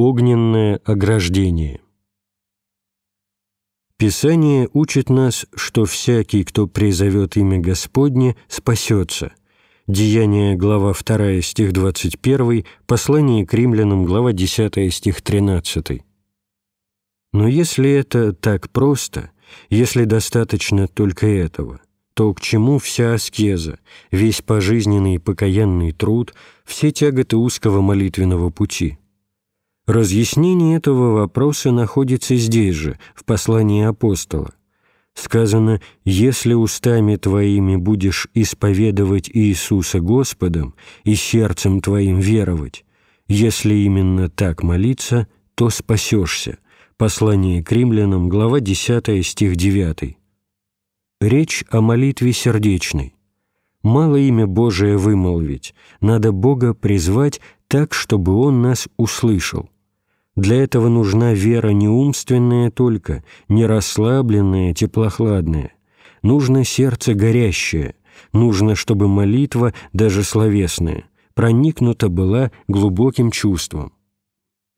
Огненное ограждение Писание учит нас, что всякий, кто призовет имя Господне, спасется. Деяние, глава 2, стих 21, послание к римлянам, глава 10, стих 13. Но если это так просто, если достаточно только этого, то к чему вся аскеза, весь пожизненный покаянный труд, все тяготы узкого молитвенного пути? Разъяснение этого вопроса находится здесь же, в послании апостола. Сказано, «Если устами твоими будешь исповедовать Иисуса Господом и сердцем твоим веровать, если именно так молиться, то спасешься». Послание к римлянам, глава 10, стих 9. Речь о молитве сердечной. Мало имя Божие вымолвить, надо Бога призвать так, чтобы Он нас услышал. Для этого нужна вера не умственная только, не расслабленная, теплохладная. Нужно сердце горящее, нужно, чтобы молитва, даже словесная, проникнута была глубоким чувством.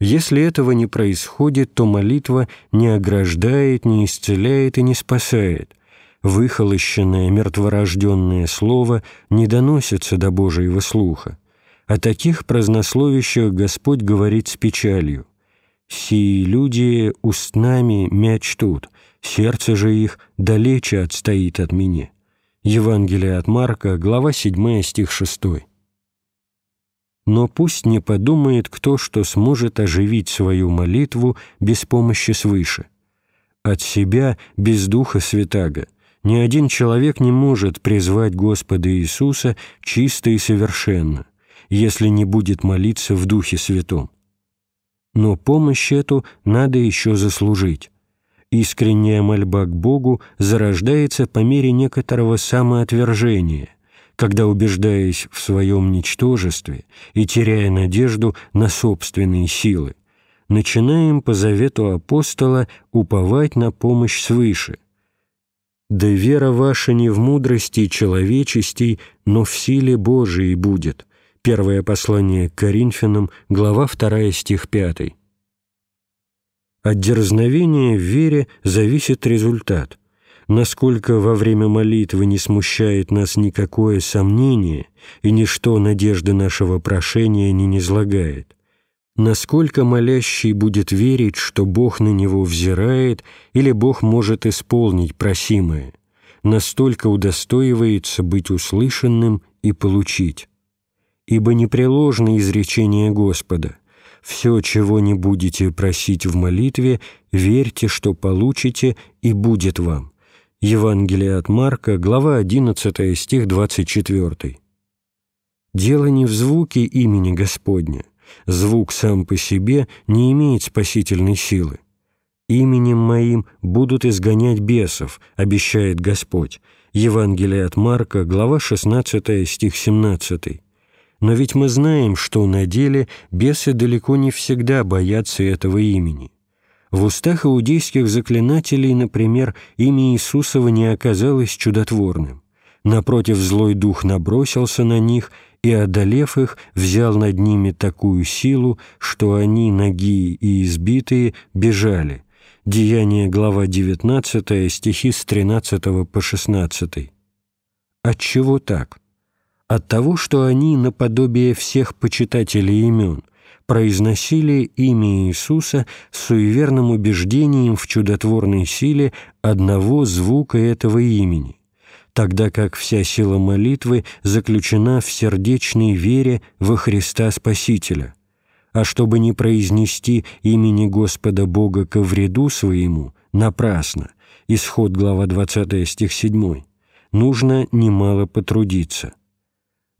Если этого не происходит, то молитва не ограждает, не исцеляет и не спасает. Выхолощенное, мертворожденное слово не доносится до Божьего слуха. О таких празднословищах Господь говорит с печалью. «Сии люди устнами мяч тут, сердце же их далече отстоит от меня». Евангелие от Марка, глава 7, стих 6 но пусть не подумает кто, что сможет оживить свою молитву без помощи свыше. От себя, без Духа Святаго, ни один человек не может призвать Господа Иисуса чисто и совершенно, если не будет молиться в Духе Святом. Но помощь эту надо еще заслужить. Искренняя мольба к Богу зарождается по мере некоторого самоотвержения – когда, убеждаясь в своем ничтожестве и теряя надежду на собственные силы, начинаем по завету апостола уповать на помощь свыше. «Да вера ваша не в мудрости человечестей, но в силе Божией будет». Первое послание к Коринфянам, глава 2, стих 5. От дерзновения в вере зависит результат насколько во время молитвы не смущает нас никакое сомнение и ничто надежды нашего прошения не низлагает, насколько молящий будет верить, что Бог на него взирает или Бог может исполнить просимое, настолько удостоивается быть услышанным и получить. Ибо непреложно изречение Господа «Все, чего не будете просить в молитве, верьте, что получите, и будет вам». Евангелие от Марка, глава 11, стих 24. «Дело не в звуке имени Господня. Звук сам по себе не имеет спасительной силы. Именем моим будут изгонять бесов, обещает Господь». Евангелие от Марка, глава 16, стих 17. Но ведь мы знаем, что на деле бесы далеко не всегда боятся этого имени. В устах иудейских заклинателей, например, имя Иисусова не оказалось чудотворным. Напротив, злой дух набросился на них и, одолев их, взял над ними такую силу, что они, ноги и избитые, бежали. Деяние, глава 19, стихи с 13 по 16. Отчего так? От того, что они наподобие всех почитателей имен, произносили имя Иисуса с суеверным убеждением в чудотворной силе одного звука этого имени, тогда как вся сила молитвы заключена в сердечной вере во Христа Спасителя. А чтобы не произнести имени Господа Бога ко вреду своему, напрасно, исход глава 20 стих 7, нужно немало потрудиться.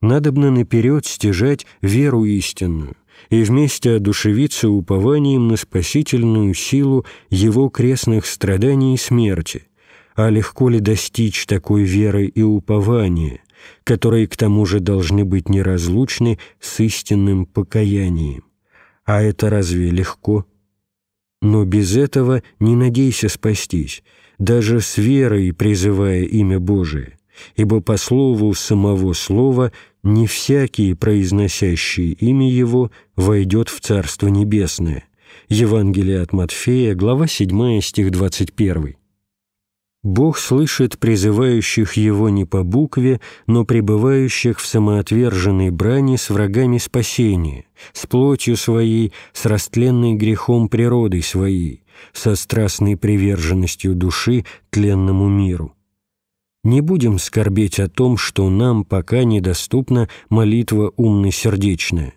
Надобно наперед стяжать веру истинную, и вместе одушевиться упованием на спасительную силу его крестных страданий и смерти, а легко ли достичь такой веры и упования, которые к тому же должны быть неразлучны с истинным покаянием? А это разве легко? Но без этого не надейся спастись, даже с верой призывая имя Божие, ибо по слову самого слова не всякий, произносящий имя Его, войдет в Царство Небесное. Евангелие от Матфея, глава 7, стих 21. Бог слышит призывающих Его не по букве, но пребывающих в самоотверженной брани с врагами спасения, с плотью своей, с растленной грехом природой своей, со страстной приверженностью души тленному миру. Не будем скорбеть о том, что нам пока недоступна молитва умно-сердечная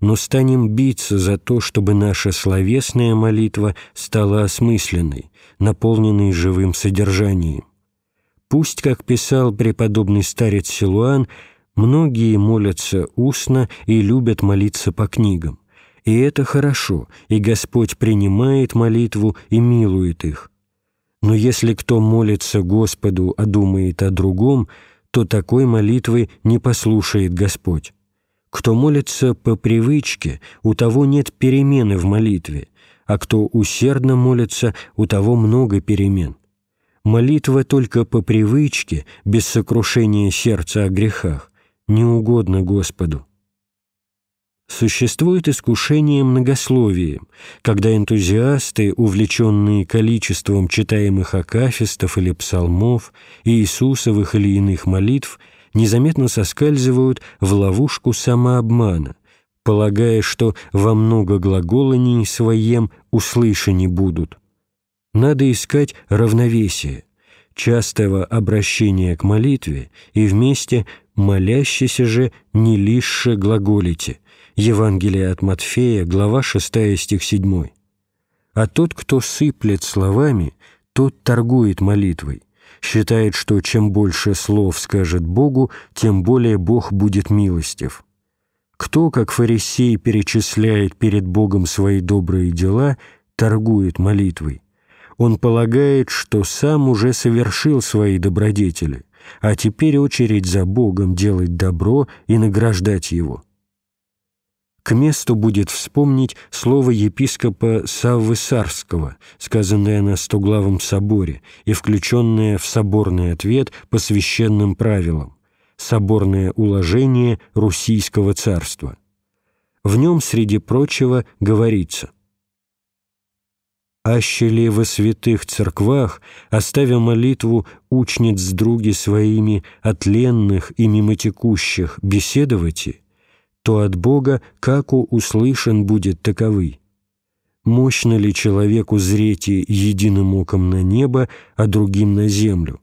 но станем биться за то, чтобы наша словесная молитва стала осмысленной, наполненной живым содержанием. Пусть, как писал преподобный старец Силуан, многие молятся устно и любят молиться по книгам. И это хорошо, и Господь принимает молитву и милует их. Но если кто молится Господу, а думает о другом, то такой молитвы не послушает Господь. Кто молится по привычке, у того нет перемены в молитве, а кто усердно молится, у того много перемен. Молитва только по привычке, без сокрушения сердца о грехах, не угодно Господу. Существует искушение многословием, когда энтузиасты, увлеченные количеством читаемых акафистов или псалмов, Иисусовых или иных молитв – незаметно соскальзывают в ловушку самообмана, полагая, что во много глаголаний своем услышани будут. Надо искать равновесие, частого обращения к молитве и вместе молящийся же не лишь глаголите. Евангелие от Матфея, глава 6, стих 7. А тот, кто сыплет словами, тот торгует молитвой считает, что чем больше слов скажет Богу, тем более Бог будет милостив. Кто, как фарисей, перечисляет перед Богом свои добрые дела, торгует молитвой. Он полагает, что сам уже совершил свои добродетели, а теперь очередь за Богом делать добро и награждать Его к месту будет вспомнить слово епископа Саввы Сарского, сказанное на Стоглавом соборе и включенное в соборный ответ по священным правилам, соборное уложение Руссийского царства. В нем, среди прочего, говорится «Аще ли во святых церквах, оставя молитву учниц други своими от ленных и мимотекущих, беседовати, то от Бога каку услышан будет таковый. Мощно ли человеку зреть единым оком на небо, а другим на землю?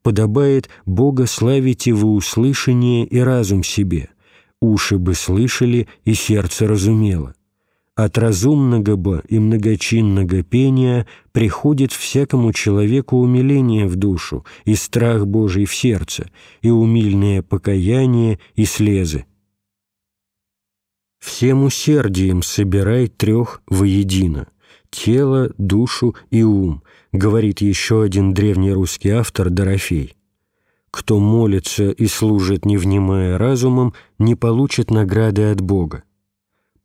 Подобает Бога славите во услышание и разум себе, уши бы слышали и сердце разумело. От разумного бы и многочинного пения приходит всякому человеку умиление в душу и страх Божий в сердце, и умильное покаяние и слезы всем усердием собирай трех воедино – тело, душу и ум, говорит еще один древний русский автор Дорофей. Кто молится и служит, не внимая разумом, не получит награды от Бога.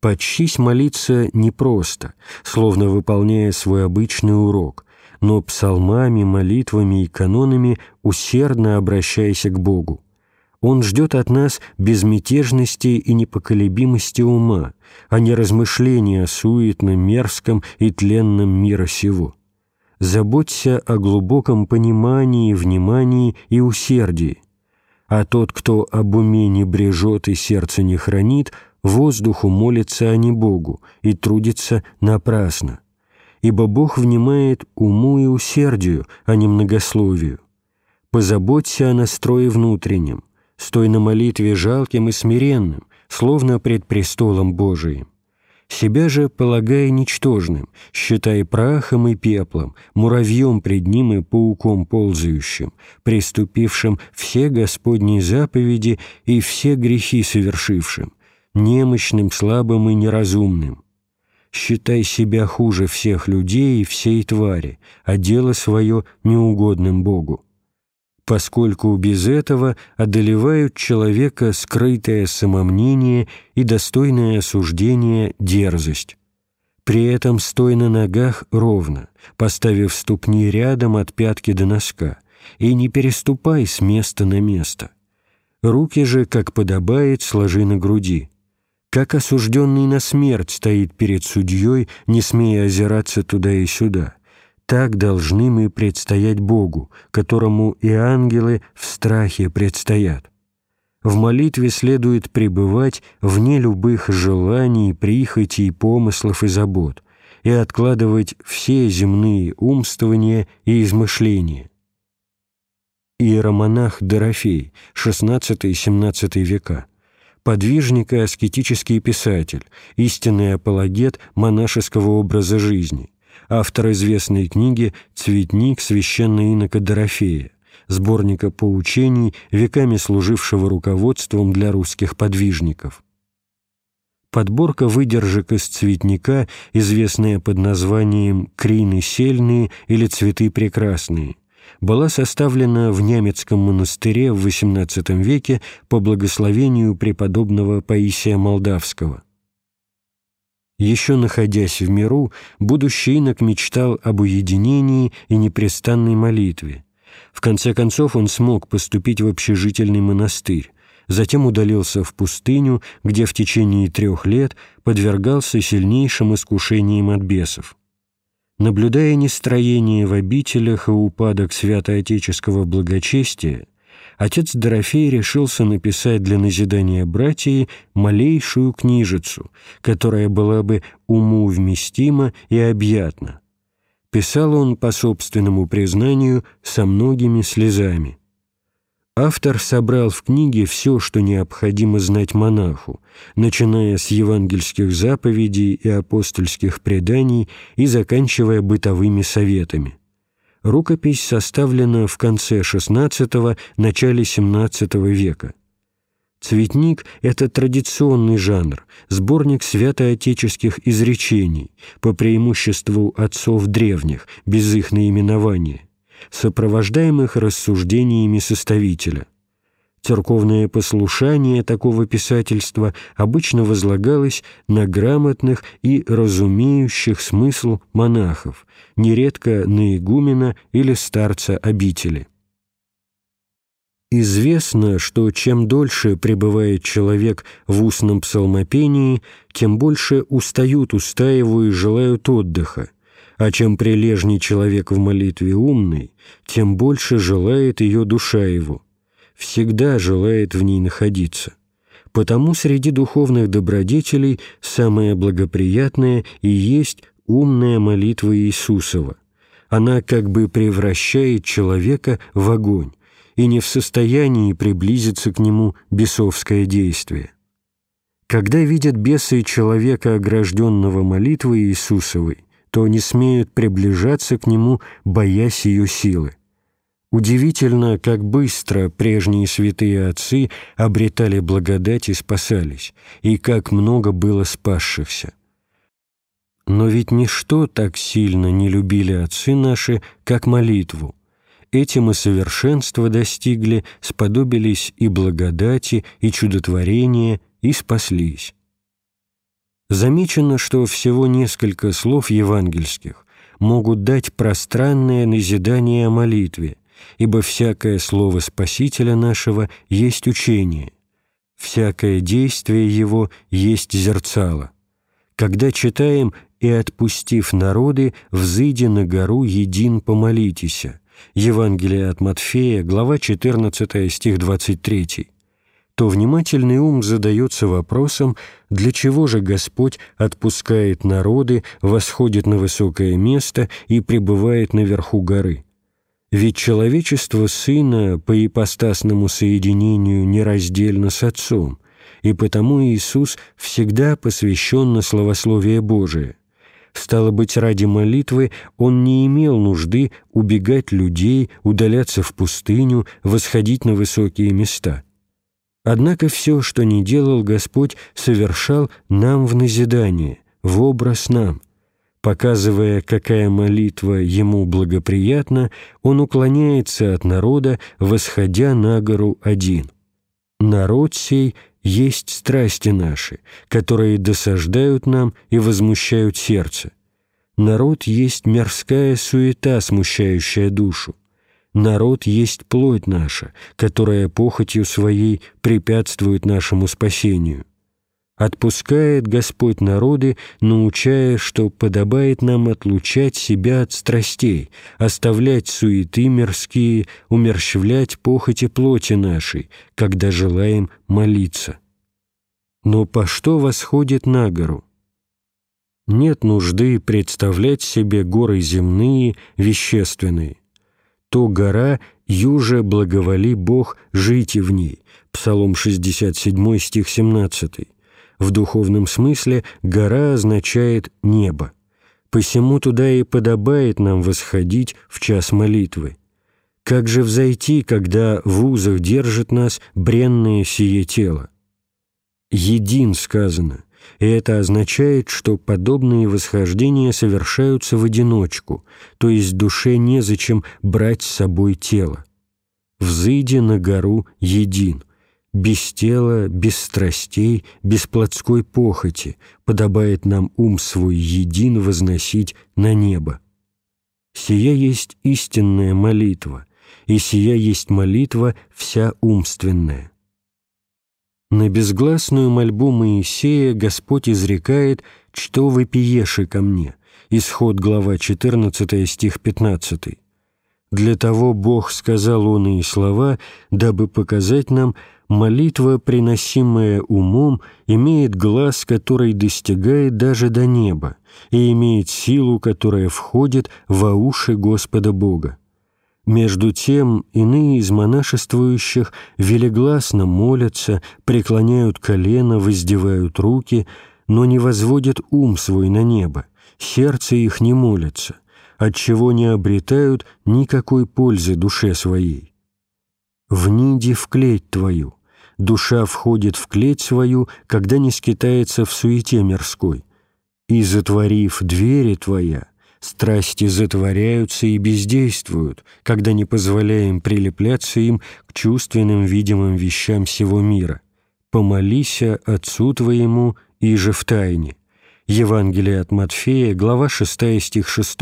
Подчись молиться непросто, словно выполняя свой обычный урок, но псалмами, молитвами и канонами усердно обращайся к Богу. Он ждет от нас безмятежности и непоколебимости ума, а не размышления о суетном, мерзком и тленном мира сего. Заботься о глубоком понимании, внимании и усердии. А тот, кто об уме не брежет и сердце не хранит, воздуху молится, а не Богу, и трудится напрасно. Ибо Бог внимает уму и усердию, а не многословию. Позаботься о настрое внутреннем, стой на молитве жалким и смиренным, словно пред престолом Божиим. Себя же полагая ничтожным, считай прахом и пеплом, муравьем пред ним и пауком ползающим, приступившим все Господние заповеди и все грехи совершившим, немощным, слабым и неразумным. Считай себя хуже всех людей и всей твари, а дело свое неугодным Богу поскольку без этого одолевают человека скрытое самомнение и достойное осуждение дерзость. При этом стой на ногах ровно, поставив ступни рядом от пятки до носка, и не переступай с места на место. Руки же, как подобает, сложи на груди. Как осужденный на смерть стоит перед судьей, не смея озираться туда и сюда, так должны мы предстоять Богу, которому и ангелы в страхе предстоят. В молитве следует пребывать вне любых желаний, прихотей, помыслов и забот и откладывать все земные умствования и измышления. Иеромонах Дорофей, XVI-XVII века, подвижник и аскетический писатель, истинный апологет монашеского образа жизни, автор известной книги «Цветник священного инока Дорофея», сборника поучений, веками служившего руководством для русских подвижников. Подборка выдержек из цветника, известная под названием «Крины сельные» или «Цветы прекрасные», была составлена в Нямецком монастыре в XVIII веке по благословению преподобного Паисия Молдавского. Еще находясь в миру, будущий инок мечтал об уединении и непрестанной молитве. В конце концов он смог поступить в общежительный монастырь, затем удалился в пустыню, где в течение трех лет подвергался сильнейшим искушениям от бесов. Наблюдая нестроение в обителях и упадок святоотеческого благочестия, отец Дорофей решился написать для назидания братьев малейшую книжицу, которая была бы уму вместима и объятна. Писал он, по собственному признанию, со многими слезами. Автор собрал в книге все, что необходимо знать монаху, начиная с евангельских заповедей и апостольских преданий и заканчивая бытовыми советами. Рукопись составлена в конце XVI – начале XVII века. Цветник – это традиционный жанр, сборник святоотеческих изречений, по преимуществу отцов древних, без их наименования сопровождаемых рассуждениями составителя. Церковное послушание такого писательства обычно возлагалось на грамотных и разумеющих смысл монахов, нередко на игумена или старца обители. Известно, что чем дольше пребывает человек в устном псалмопении, тем больше устают уста его и желают отдыха, а чем прилежней человек в молитве умный, тем больше желает ее душа его, всегда желает в ней находиться. Потому среди духовных добродетелей самое благоприятное и есть умная молитва Иисусова. Она как бы превращает человека в огонь, и не в состоянии приблизиться к нему бесовское действие. Когда видят бесы человека, огражденного молитвой Иисусовой, то не смеют приближаться к нему, боясь ее силы. Удивительно, как быстро прежние святые отцы обретали благодать и спасались, и как много было спасшихся. Но ведь ничто так сильно не любили отцы наши, как молитву. Этим и совершенства достигли, сподобились и благодати, и чудотворения, и спаслись. Замечено, что всего несколько слов евангельских могут дать пространное назидание о молитве, ибо всякое слово Спасителя нашего есть учение, всякое действие его есть зерцало. Когда читаем «И отпустив народы, взыди на гору един помолитеся» Евангелие от Матфея, глава 14, стих 23, то внимательный ум задается вопросом, для чего же Господь отпускает народы, восходит на высокое место и пребывает наверху горы. Ведь человечество Сына по ипостасному соединению нераздельно с Отцом, и потому Иисус всегда посвящен на словословие Божие. Стало быть, ради молитвы Он не имел нужды убегать людей, удаляться в пустыню, восходить на высокие места – Однако все, что не делал Господь, совершал нам в назидание, в образ нам. Показывая, какая молитва ему благоприятна, он уклоняется от народа, восходя на гору один. Народ сей есть страсти наши, которые досаждают нам и возмущают сердце. Народ есть мирская суета, смущающая душу народ есть плоть наша, которая похотью своей препятствует нашему спасению. Отпускает Господь народы, научая, что подобает нам отлучать себя от страстей, оставлять суеты мирские, умерщвлять похоти плоти нашей, когда желаем молиться. Но по что восходит на гору? Нет нужды представлять себе горы земные, вещественные. То гора, юже благоволи Бог, жите в ней. Псалом 67, стих 17 в духовном смысле гора означает «небо». Посему туда и подобает нам восходить в час молитвы. Как же взойти, когда в узах держит нас бренное сие тело? «Един» сказано, и это означает, что подобные восхождения совершаются в одиночку, то есть душе незачем брать с собой тело. «Взыди на гору един» без тела, без страстей, без плотской похоти подобает нам ум свой един возносить на небо. Сия есть истинная молитва, и сия есть молитва вся умственная. На безгласную мольбу Моисея Господь изрекает «Что вы пиеши ко мне?» Исход, глава 14, стих 15. Для того Бог сказал он и слова, дабы показать нам, молитва, приносимая умом, имеет глаз, который достигает даже до неба, и имеет силу, которая входит во уши Господа Бога. Между тем, иные из монашествующих велегласно молятся, преклоняют колено, воздевают руки, но не возводят ум свой на небо, сердце их не молится, отчего не обретают никакой пользы душе своей. «Вниди в клеть твою, душа входит в клеть свою, когда не скитается в суете мирской. И, затворив двери твоя, страсти затворяются и бездействуют, когда не позволяем прилепляться им к чувственным видимым вещам всего мира. Помолися Отцу твоему и же в тайне. Евангелие от Матфея, глава 6, стих 6.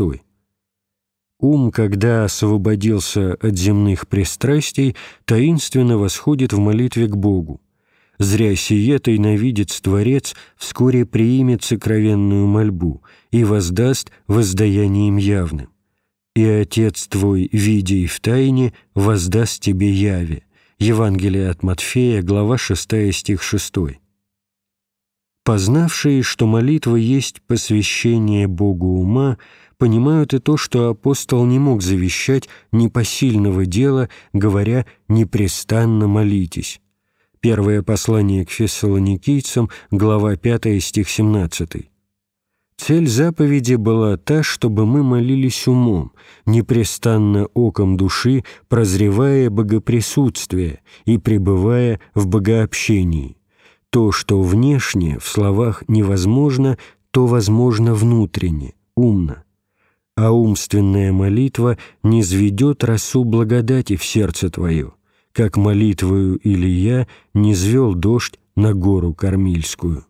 Ум, когда освободился от земных пристрастий, таинственно восходит в молитве к Богу. Зря сиетой навидец Творец вскоре приимет сокровенную мольбу и воздаст воздаянием явным. И Отец твой, видя и в тайне, воздаст тебе яве. Евангелие от Матфея, глава 6, стих 6. Познавшие, что молитва есть посвящение Богу ума, понимают и то, что апостол не мог завещать непосильного дела, говоря «непрестанно молитесь». Первое послание к фессалоникийцам, глава 5, стих 17. Цель заповеди была та, чтобы мы молились умом, непрестанно оком души, прозревая богоприсутствие и пребывая в богообщении. То, что внешне, в словах невозможно, то возможно внутренне, умно а умственная молитва не низведет росу благодати в сердце твое, как молитвою Илья низвел дождь на гору Кормильскую.